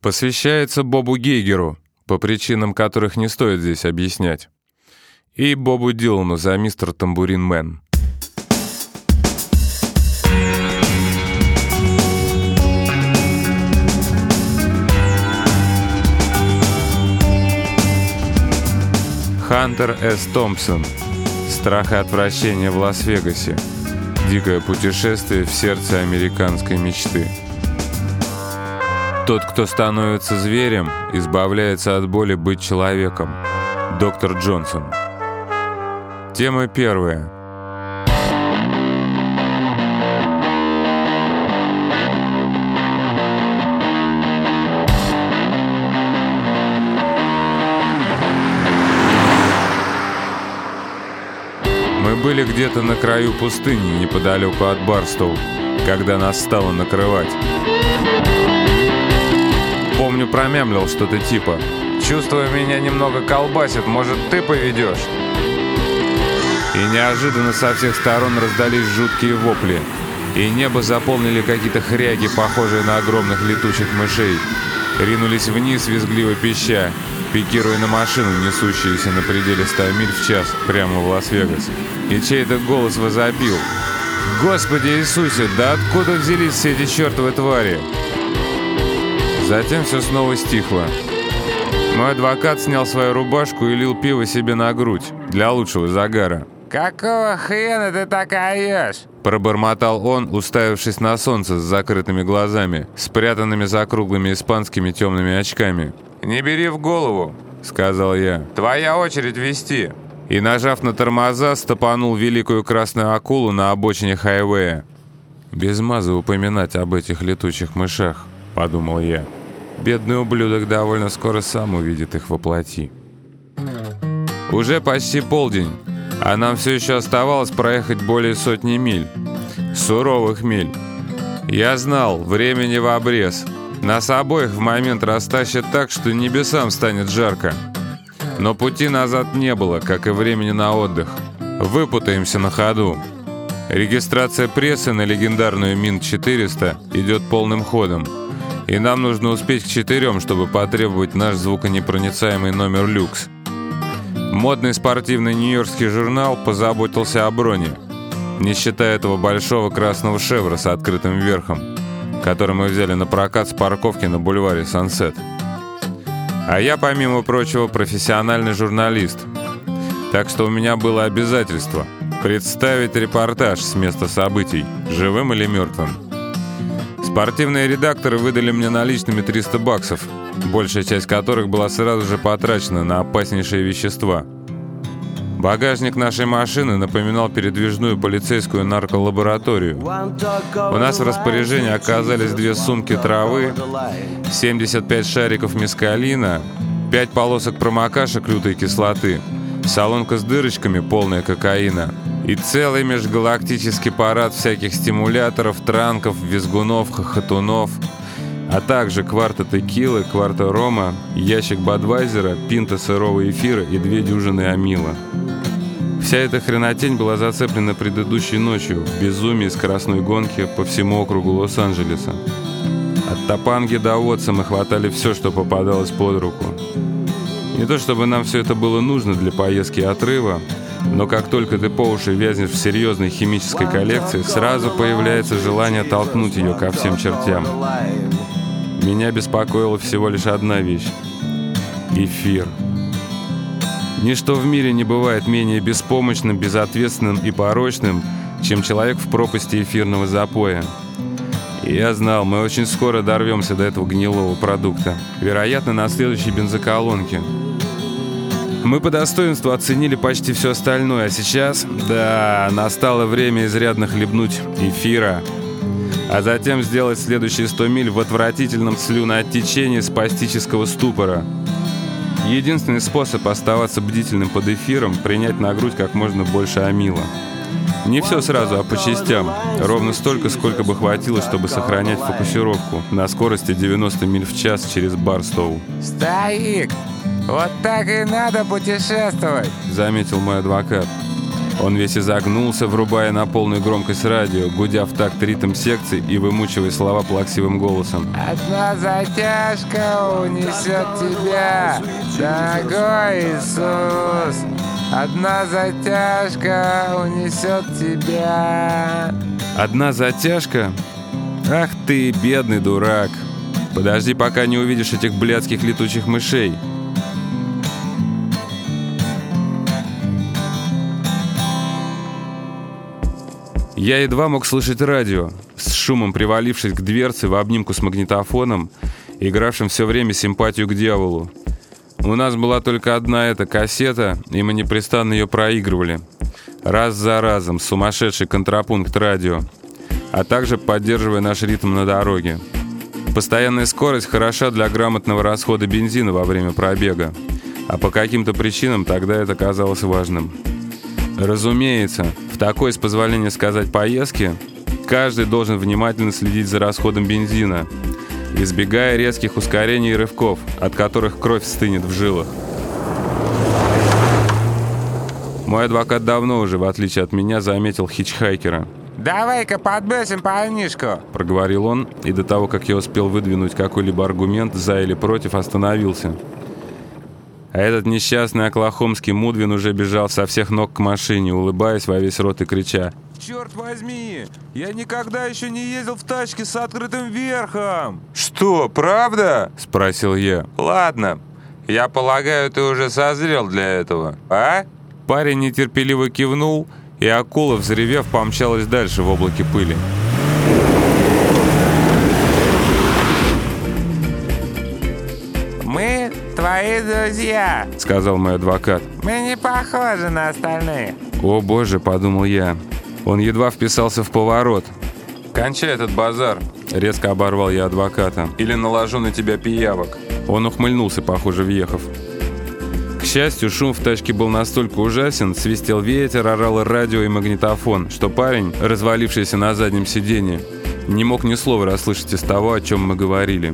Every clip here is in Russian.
Посвящается Бобу Гейгеру, по причинам которые не стоит здесь объяснять. И Бобу Дилану за Mr. Tambourine Man. Хантер С. Томпсон. Страх и отвращение в Лас-Вегасе. Дикое путешествие в сердце американской мечты. Тот, кто становится зверем, избавляется от боли быть человеком. Доктор Джонсон. Тема первая. Мы были где-то на краю пустыни, неподалеку от Барстоу, когда нас стало накрывать. Помню, промямлил что-то типа «Чувствую, меня немного колбасит, может, ты поведешь?» И неожиданно со всех сторон раздались жуткие вопли, и небо заполнили какие-то хряги, похожие на огромных летучих мышей. Ринулись вниз, визгливо пища, пикируя на машину, несущуюся на пределе 100 миль в час, прямо в Лас-Вегас. И чей-то голос возопил. «Господи Иисусе, да откуда взялись все эти чертовы твари?» Затем все снова стихло. Мой адвокат снял свою рубашку и лил пиво себе на грудь для лучшего загара. «Какого хрена ты так орешь?» Пробормотал он, уставившись на солнце с закрытыми глазами, спрятанными за круглыми испанскими темными очками. «Не бери в голову», — сказал я. «Твоя очередь вести». И, нажав на тормоза, стопанул великую красную акулу на обочине хайвея. «Без маза упоминать об этих летучих мышах», — подумал я. «Бедный ублюдок довольно скоро сам увидит их воплоти». Уже почти полдень, а нам все еще оставалось проехать более сотни миль. Суровых миль. Я знал, времени в обрез. Нас обоих в момент растащат так, что небесам станет жарко. Но пути назад не было, как и времени на отдых. Выпутаемся на ходу. Регистрация прессы на легендарную Мин-400 идет полным ходом. И нам нужно успеть к четырем, чтобы потребовать наш звуконепроницаемый номер «Люкс». Модный спортивный нью-йоркский журнал позаботился о броне, не считая этого большого красного шевра с открытым верхом, который мы взяли на прокат с парковки на бульваре Сансет. А я, помимо прочего, профессиональный журналист, так что у меня было обязательство представить репортаж с места событий, живым или мертвым. Спортивные редакторы выдали мне наличными 300 баксов, большая часть которых была сразу же потрачена на опаснейшие вещества. Багажник нашей машины напоминал передвижную полицейскую нарколабораторию. У нас в распоряжении оказались две сумки травы, 75 шариков мескалина, 5 полосок промокашек лютой кислоты, салонка с дырочками, полная кокаина, и целый межгалактический парад всяких стимуляторов, транков, визгунов, хохотунов – а также кварта текилы, кварта рома, ящик бадвайзера, пинта сырого эфира и две дюжины амила. Вся эта хренотень была зацеплена предыдущей ночью в безумии скоростной гонки по всему округу Лос-Анджелеса. От Топанги до Отца мы хватали все, что попадалось под руку. Не то чтобы нам все это было нужно для поездки отрыва, но как только ты по уши вязнешь в серьезной химической коллекции, сразу появляется желание толкнуть ее ко всем чертям. Меня беспокоила всего лишь одна вещь — эфир. Ничто в мире не бывает менее беспомощным, безответственным и порочным, чем человек в пропасти эфирного запоя. И я знал, мы очень скоро дорвемся до этого гнилого продукта. Вероятно, на следующей бензоколонке. Мы по достоинству оценили почти все остальное, а сейчас, да, настало время изрядно хлебнуть эфира — а затем сделать следующие 100 миль в отвратительном слюнооттечении спастического ступора. Единственный способ оставаться бдительным под эфиром – принять на грудь как можно больше амила. Не все сразу, а по частям. Ровно столько, сколько бы хватило, чтобы сохранять фокусировку на скорости 90 миль в час через Барстоу. «Старик, вот так и надо путешествовать!» Заметил мой адвокат. Он весь изогнулся, врубая на полную громкость радио, гудя в такт ритм секции и вымучивая слова плаксивым голосом. «Одна затяжка унесет тебя, дорогой Иисус! Одна затяжка унесет тебя!» «Одна затяжка? Ах ты, бедный дурак! Подожди, пока не увидишь этих блядских летучих мышей!» Я едва мог слышать радио, с шумом привалившись к дверце в обнимку с магнитофоном, игравшим все время симпатию к дьяволу. У нас была только одна эта кассета, и мы непрестанно ее проигрывали. Раз за разом, сумасшедший контрапункт радио, а также поддерживая наш ритм на дороге. Постоянная скорость хороша для грамотного расхода бензина во время пробега, а по каким-то причинам тогда это казалось важным. Разумеется, в такой, с позволения сказать, поездке каждый должен внимательно следить за расходом бензина, избегая резких ускорений и рывков, от которых кровь стынет в жилах. Мой адвокат давно уже, в отличие от меня, заметил хичхайкера. «Давай-ка подбросим парнишку!» — проговорил он, и до того, как я успел выдвинуть какой-либо аргумент за или против, остановился. А этот несчастный оклахомский Мудвин уже бежал со всех ног к машине, улыбаясь во весь рот и крича. «Черт возьми! Я никогда еще не ездил в тачке с открытым верхом!» «Что, правда?» — спросил я. «Ладно, я полагаю, ты уже созрел для этого, а?» Парень нетерпеливо кивнул, и акула, взревев, помчалась дальше в облаке пыли. Твои друзья», — сказал мой адвокат. «Мы не похожи на остальных». «О боже», — подумал я. Он едва вписался в поворот. «Кончай этот базар», — резко оборвал я адвоката. «Или наложу на тебя пиявок». Он ухмыльнулся, похоже, въехав. К счастью, шум в тачке был настолько ужасен, свистел ветер, орало радио и магнитофон, что парень, развалившийся на заднем сиденье, не мог ни слова расслышать из того, о чем мы говорили.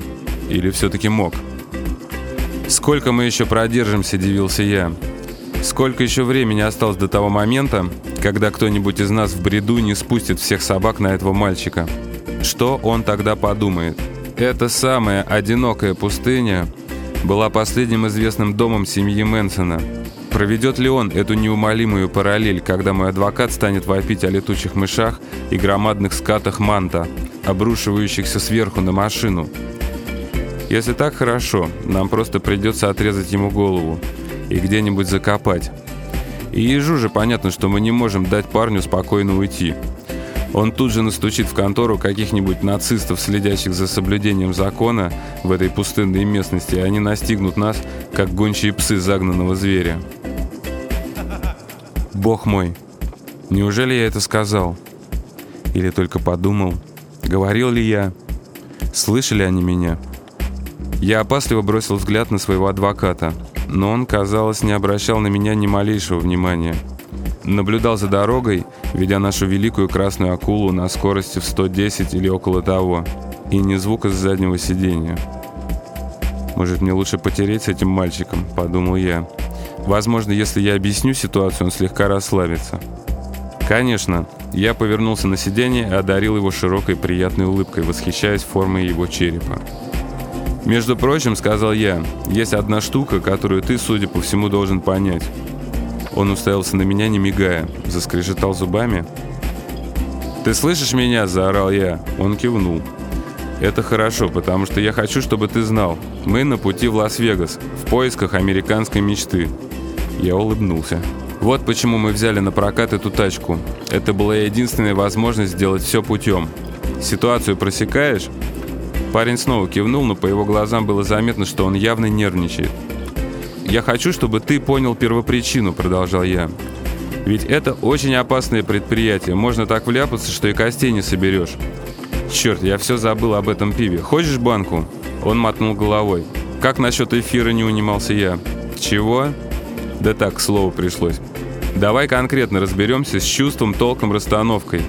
Или все-таки мог. «Сколько мы еще продержимся?» – дивился я. «Сколько еще времени осталось до того момента, когда кто-нибудь из нас в бреду не спустит всех собак на этого мальчика? Что он тогда подумает? Это самая одинокая пустыня была последним известным домом семьи Мэнсона. Проведет ли он эту неумолимую параллель, когда мой адвокат станет вопить о летучих мышах и громадных скатах манта, обрушивающихся сверху на машину? Если так хорошо, нам просто придется отрезать ему голову и где-нибудь закопать. И ежу же понятно, что мы не можем дать парню спокойно уйти. Он тут же настучит в контору каких-нибудь нацистов, следящих за соблюдением закона в этой пустынной местности, и они настигнут нас, как гончие псы загнанного зверя. Бог мой, неужели я это сказал? Или только подумал? Говорил ли я? Слышали они меня?» Я опасливо бросил взгляд на своего адвоката, но он, казалось, не обращал на меня ни малейшего внимания. Наблюдал за дорогой, ведя нашу великую красную акулу на скорости в 110 или около того, и ни звука с заднего сиденья. «Может, мне лучше потереть с этим мальчиком?» – подумал я. «Возможно, если я объясню ситуацию, он слегка расслабится». Конечно, я повернулся на сиденье и одарил его широкой приятной улыбкой, восхищаясь формой его черепа. «Между прочим, — сказал я, — есть одна штука, которую ты, судя по всему, должен понять». Он уставился на меня, не мигая, заскрежетал зубами. «Ты слышишь меня?» – заорал я. Он кивнул. «Это хорошо, потому что я хочу, чтобы ты знал. Мы на пути в Лас-Вегас, в поисках американской мечты». Я улыбнулся. «Вот почему мы взяли на прокат эту тачку. Это была единственная возможность сделать все путем. Ситуацию просекаешь?» Парень снова кивнул, но по его глазам было заметно, что он явно нервничает. «Я хочу, чтобы ты понял первопричину», — продолжал я. «Ведь это очень опасное предприятие. Можно так вляпаться, что и костей не соберешь». «Черт, я все забыл об этом пиве. Хочешь банку?» Он мотнул головой. «Как насчет эфира?» — не унимался я. «Чего?» «Да так, к слову пришлось. Давай конкретно разберемся с чувством, толком, расстановкой.